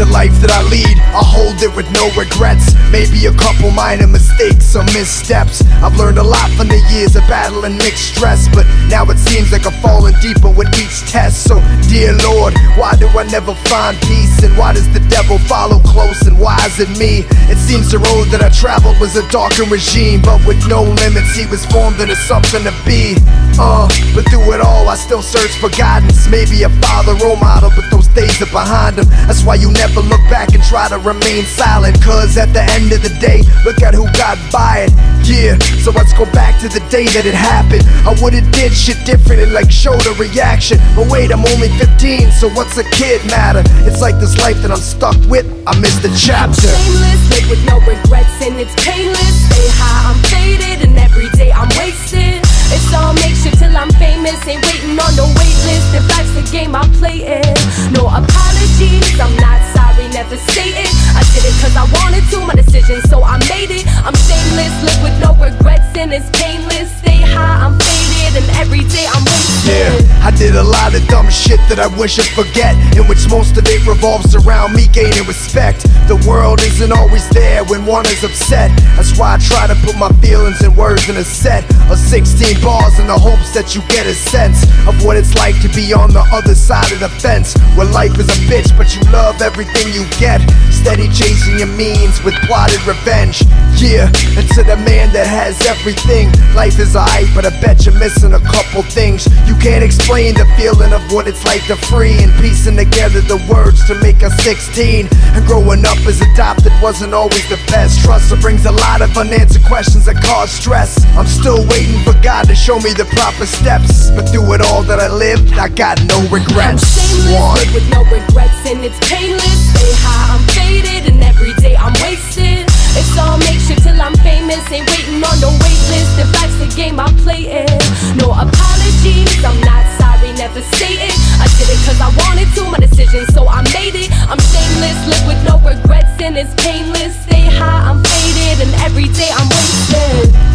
I lead, I hold it with no regrets. Maybe a couple minor mistakes, some missteps. I've learned a lot from the years of battling mixed stress, but now it seems like I'm falling deeper with each test. So, dear Lord, why do I never find peace? And why does the devil follow close? And why is it me? It seems the road that I traveled was a darker regime, but with no limits, he was formed into something to be. Uh, but through it all, I still search for guidance. Maybe a father role model, but those days are behind him. That's why you never look back and try to remain silent. Cause at the end of the day, look at who got by it. Yeah, so let's go back to the day that it happened. I would've did shit differently, like showed a reaction. But wait, I'm only 15, so what's a kid matter? It's like this life that I'm stuck with, I missed the chapter. Shameless, with no regrets, and it's painless. Stay high, regrets, and it's painless. Stay high, I'm faded, and every day I'm wasted. Yeah, I did a lot of shit that I wish I'd forget, in which most of it revolves around me gaining respect. The world isn't always there when one is upset. That's why I try to put my feelings in words in a set of 16 bars in the hopes that you get a sense of what it's like to be on the other side of the fence. Where life is a bitch, but you love everything you get. Steady chasing your means with plotted revenge. Yeah, and to the man that has everything, life is alright, but I bet you're missing a couple things. You can't explain the feeling of what it's like to free and piecing together the words to make a 16. And growing up as adopted wasn't always the best. Trust it brings a lot of unanswered questions that cause stress. I'm still waiting for God to show me the proper steps. But through it all that I lived, I got no I'm regrets. shameless, One. with no regrets, and it's painless. Stay high, I'm faded, and every day I'm wasted. It's all makeshift till I'm famous. Ain't waiting on no wait list. If life's a game, I play it. No apologies, I'm not high, I'm faded, and every day I'm wasted.